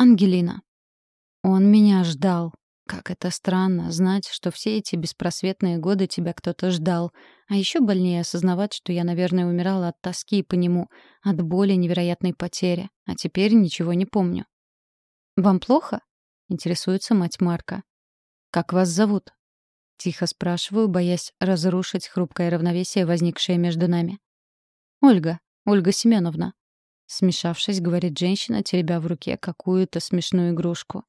Ангелина. Он меня ждал. Как это странно, знать, что все эти беспросветные годы тебя кто-то ждал. А еще больнее осознавать, что я, наверное, умирала от тоски по нему, от боли невероятной потери. А теперь ничего не помню. «Вам плохо?» — интересуется мать Марка. «Как вас зовут?» Тихо спрашиваю, боясь разрушить хрупкое равновесие, возникшее между нами. «Ольга, Ольга Семеновна», Смешавшись, говорит женщина, теребя в руке какую-то смешную игрушку.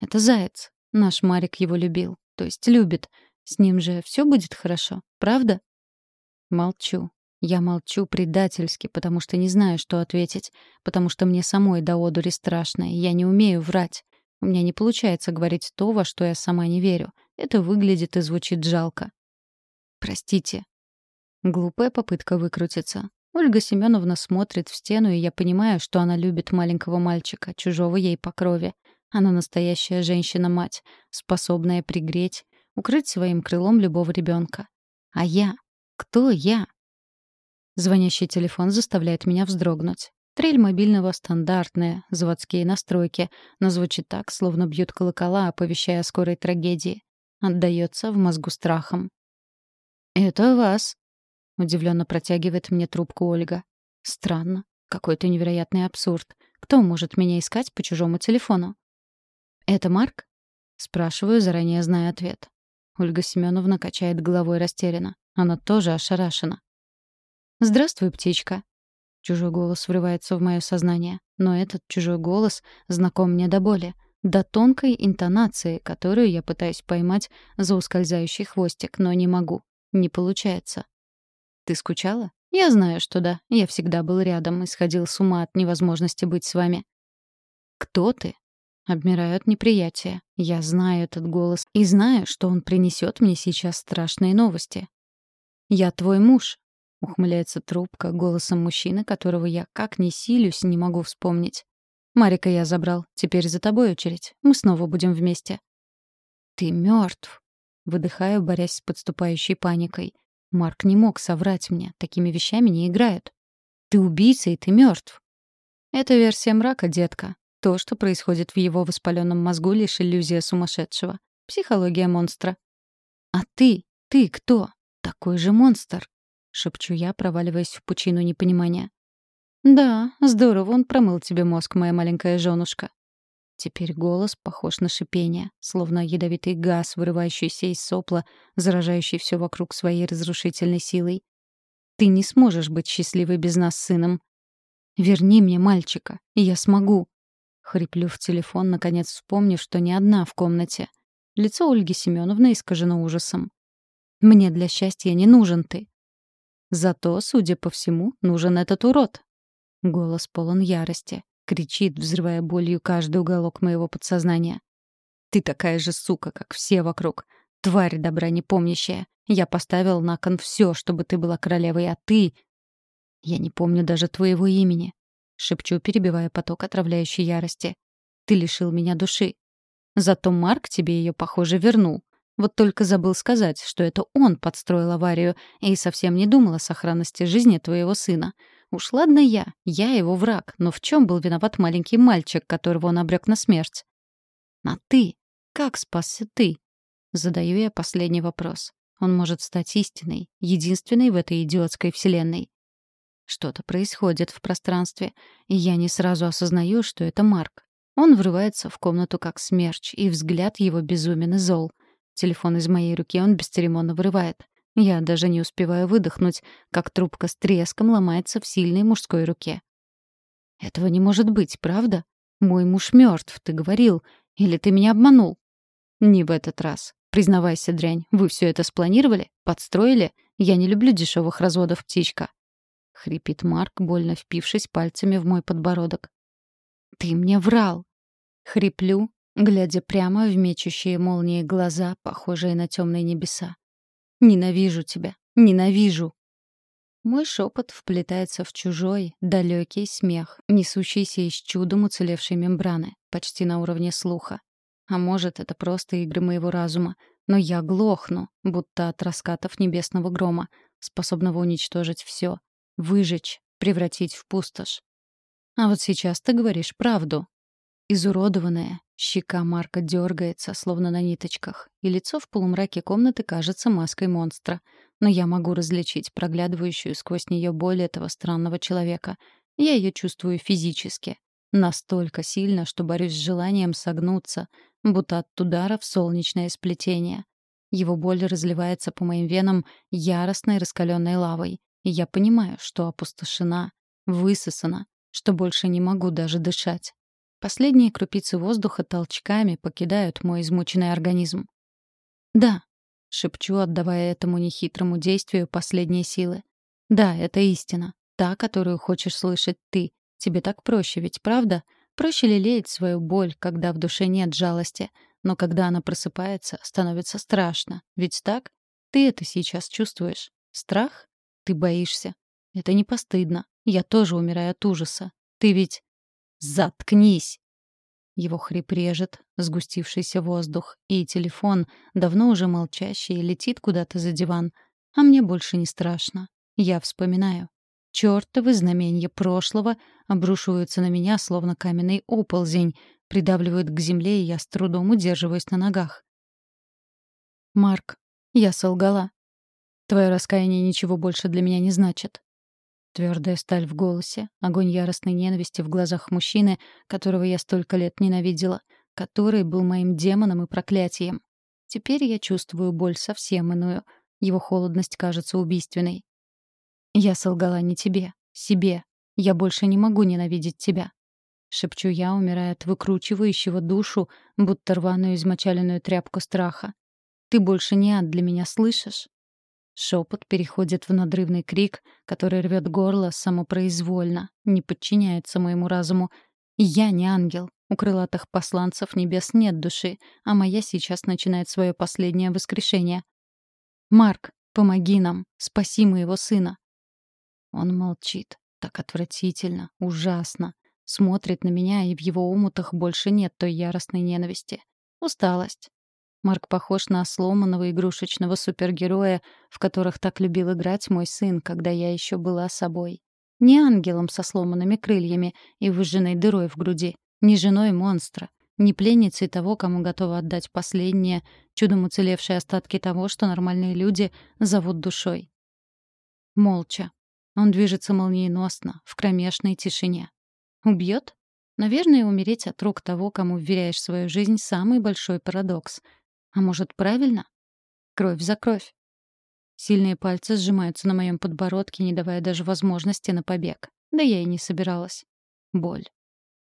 «Это заяц. Наш Марик его любил. То есть любит. С ним же все будет хорошо, правда?» Молчу. Я молчу предательски, потому что не знаю, что ответить, потому что мне самой до одури страшно, и я не умею врать. У меня не получается говорить то, во что я сама не верю. Это выглядит и звучит жалко. «Простите». Глупая попытка выкрутиться. Ольга Семеновна смотрит в стену, и я понимаю, что она любит маленького мальчика, чужого ей по крови. Она настоящая женщина-мать, способная пригреть, укрыть своим крылом любого ребенка. А я? Кто я? Звонящий телефон заставляет меня вздрогнуть. Трель мобильного стандартная, заводские настройки, но звучит так, словно бьют колокола, оповещая о скорой трагедии. Отдается в мозгу страхом. «Это вас», Удивленно протягивает мне трубку Ольга. Странно. Какой-то невероятный абсурд. Кто может меня искать по чужому телефону? «Это Марк?» Спрашиваю, заранее зная ответ. Ольга Семеновна качает головой растерянно. Она тоже ошарашена. «Здравствуй, птичка». Чужой голос врывается в мое сознание. Но этот чужой голос знаком мне до боли. До тонкой интонации, которую я пытаюсь поймать за ускользающий хвостик, но не могу. Не получается. Ты скучала? Я знаю, что да. Я всегда был рядом и сходил с ума от невозможности быть с вами. Кто ты? Обмираю от неприятия. Я знаю этот голос и знаю, что он принесет мне сейчас страшные новости. «Я твой муж», — ухмыляется трубка голосом мужчины, которого я, как ни силюсь, не могу вспомнить. «Марика я забрал. Теперь за тобой очередь. Мы снова будем вместе». «Ты мертв», — выдыхаю, борясь с подступающей паникой. Марк не мог соврать мне, такими вещами не играют. Ты убийца, и ты мертв. Это версия мрака, детка. То, что происходит в его воспаленном мозгу, лишь иллюзия сумасшедшего. Психология монстра. А ты? Ты кто? Такой же монстр. Шепчу я, проваливаясь в пучину непонимания. Да, здорово он промыл тебе мозг, моя маленькая женушка. Теперь голос похож на шипение, словно ядовитый газ, вырывающийся из сопла, заражающий все вокруг своей разрушительной силой. «Ты не сможешь быть счастливой без нас сыном. Верни мне мальчика, и я смогу». Хриплю в телефон, наконец вспомнив, что не одна в комнате. Лицо Ольги Семеновны искажено ужасом. «Мне для счастья не нужен ты». «Зато, судя по всему, нужен этот урод». Голос полон ярости кричит, взрывая болью каждый уголок моего подсознания. «Ты такая же сука, как все вокруг. Тварь добра не помнящая. Я поставил на кон все, чтобы ты была королевой, а ты... Я не помню даже твоего имени», — шепчу, перебивая поток отравляющей ярости. «Ты лишил меня души. Зато Марк тебе ее, похоже, вернул. Вот только забыл сказать, что это он подстроил аварию и совсем не думал о сохранности жизни твоего сына. Уж ладно я, я его враг, но в чем был виноват маленький мальчик, которого он обрек на смерть? А ты? Как спасся ты? Задаю я последний вопрос. Он может стать истиной, единственной в этой идиотской вселенной. Что-то происходит в пространстве, и я не сразу осознаю, что это Марк. Он врывается в комнату как смерч, и взгляд его безумен и зол. Телефон из моей руки он бесцеремонно вырывает. Я даже не успеваю выдохнуть, как трубка с треском ломается в сильной мужской руке. «Этого не может быть, правда? Мой муж мертв, ты говорил. Или ты меня обманул?» «Не в этот раз. Признавайся, дрянь, вы все это спланировали? Подстроили? Я не люблю дешевых разводов, птичка». Хрипит Марк, больно впившись пальцами в мой подбородок. «Ты мне врал!» Хриплю, глядя прямо в мечущие молнии глаза, похожие на темные небеса. Ненавижу тебя. Ненавижу. Мой шепот вплетается в чужой, далекий смех, несущийся из чудом уцелевшей мембраны, почти на уровне слуха. А может, это просто игры моего разума, но я глохну, будто от раскатов небесного грома, способного уничтожить все, выжечь, превратить в пустошь. А вот сейчас ты говоришь правду. Изуродованная, щека Марка дергается, словно на ниточках, и лицо в полумраке комнаты кажется маской монстра. Но я могу различить проглядывающую сквозь нее боль этого странного человека. Я ее чувствую физически. Настолько сильно, что борюсь с желанием согнуться, будто от удара в солнечное сплетение. Его боль разливается по моим венам яростной раскаленной лавой, и я понимаю, что опустошена, высосана, что больше не могу даже дышать. Последние крупицы воздуха толчками покидают мой измученный организм. «Да», — шепчу, отдавая этому нехитрому действию последние силы. «Да, это истина, та, которую хочешь слышать ты. Тебе так проще, ведь правда? Проще лелеять свою боль, когда в душе нет жалости, но когда она просыпается, становится страшно. Ведь так? Ты это сейчас чувствуешь. Страх? Ты боишься. Это не постыдно. Я тоже умираю от ужаса. Ты ведь... Заткнись! Его хрип режет, сгустившийся воздух, и телефон, давно уже молчащий, летит куда-то за диван. А мне больше не страшно. Я вспоминаю. Чёртовы знамения прошлого обрушиваются на меня, словно каменный оползень, придавливают к земле, и я с трудом удерживаюсь на ногах. «Марк, я солгала. Твое раскаяние ничего больше для меня не значит». Твердая сталь в голосе, огонь яростной ненависти в глазах мужчины, которого я столько лет ненавидела, который был моим демоном и проклятием. Теперь я чувствую боль совсем иную. Его холодность кажется убийственной. «Я солгала не тебе, себе. Я больше не могу ненавидеть тебя. — шепчу я, умирая от выкручивающего душу, будто рваную измочаленную тряпку страха. «Ты больше не ад для меня, слышишь?» Шепот переходит в надрывный крик, который рвет горло самопроизвольно, не подчиняется моему разуму. «Я не ангел. У крылатых посланцев небес нет души, а моя сейчас начинает свое последнее воскрешение. Марк, помоги нам, спаси моего сына». Он молчит. Так отвратительно, ужасно. Смотрит на меня, и в его умутах больше нет той яростной ненависти. Усталость. Марк похож на сломанного игрушечного супергероя, в которых так любил играть мой сын, когда я еще была собой. Не ангелом со сломанными крыльями и выжженной дырой в груди, не женой монстра, не пленницей того, кому готовы отдать последнее, чудом уцелевшие остатки того, что нормальные люди зовут душой. Молча. Он движется молниеносно, в кромешной тишине. Убьет? Наверное, умереть от рук того, кому вверяешь свою жизнь, самый большой парадокс. А может, правильно? Кровь за кровь. Сильные пальцы сжимаются на моем подбородке, не давая даже возможности на побег. Да я и не собиралась. Боль.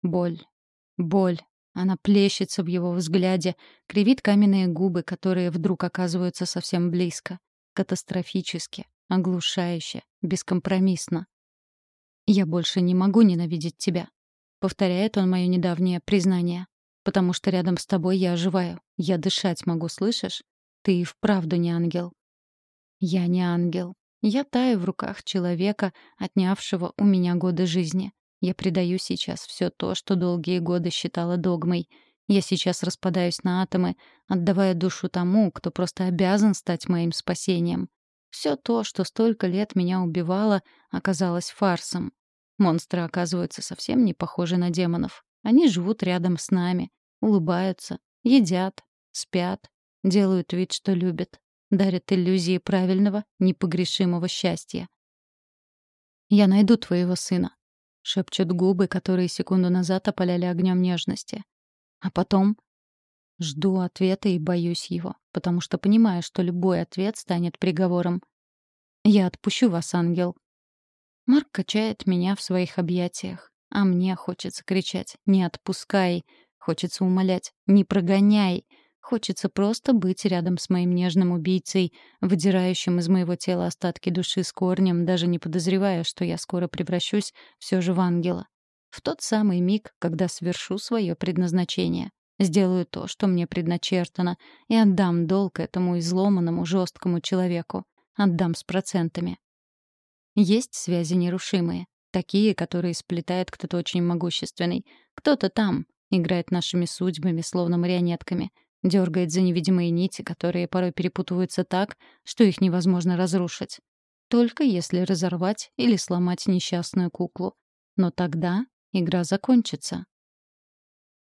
Боль. Боль. Она плещется в его взгляде, кривит каменные губы, которые вдруг оказываются совсем близко. Катастрофически, оглушающе, бескомпромиссно. «Я больше не могу ненавидеть тебя», — повторяет он мое недавнее признание. «Потому что рядом с тобой я оживаю. Я дышать могу, слышишь? Ты и вправду не ангел». «Я не ангел. Я таю в руках человека, отнявшего у меня годы жизни. Я предаю сейчас все то, что долгие годы считала догмой. Я сейчас распадаюсь на атомы, отдавая душу тому, кто просто обязан стать моим спасением. Все то, что столько лет меня убивало, оказалось фарсом. Монстры оказываются совсем не похожи на демонов. Они живут рядом с нами, улыбаются, едят, спят, делают вид, что любят, дарят иллюзии правильного, непогрешимого счастья. «Я найду твоего сына», — шепчут губы, которые секунду назад опаляли огнем нежности. А потом Жду ответа и боюсь его, потому что понимаю, что любой ответ станет приговором. «Я отпущу вас, ангел». Марк качает меня в своих объятиях, а мне хочется кричать «Не отпускай!» Хочется умолять «Не прогоняй!» Хочется просто быть рядом с моим нежным убийцей, выдирающим из моего тела остатки души с корнем, даже не подозревая, что я скоро превращусь все же в ангела. В тот самый миг, когда свершу свое предназначение. Сделаю то, что мне предначертано, и отдам долг этому изломанному, жесткому человеку. Отдам с процентами. Есть связи нерушимые. Такие, которые сплетает кто-то очень могущественный. Кто-то там играет нашими судьбами, словно марионетками. Дергает за невидимые нити, которые порой перепутываются так, что их невозможно разрушить. Только если разорвать или сломать несчастную куклу. Но тогда игра закончится.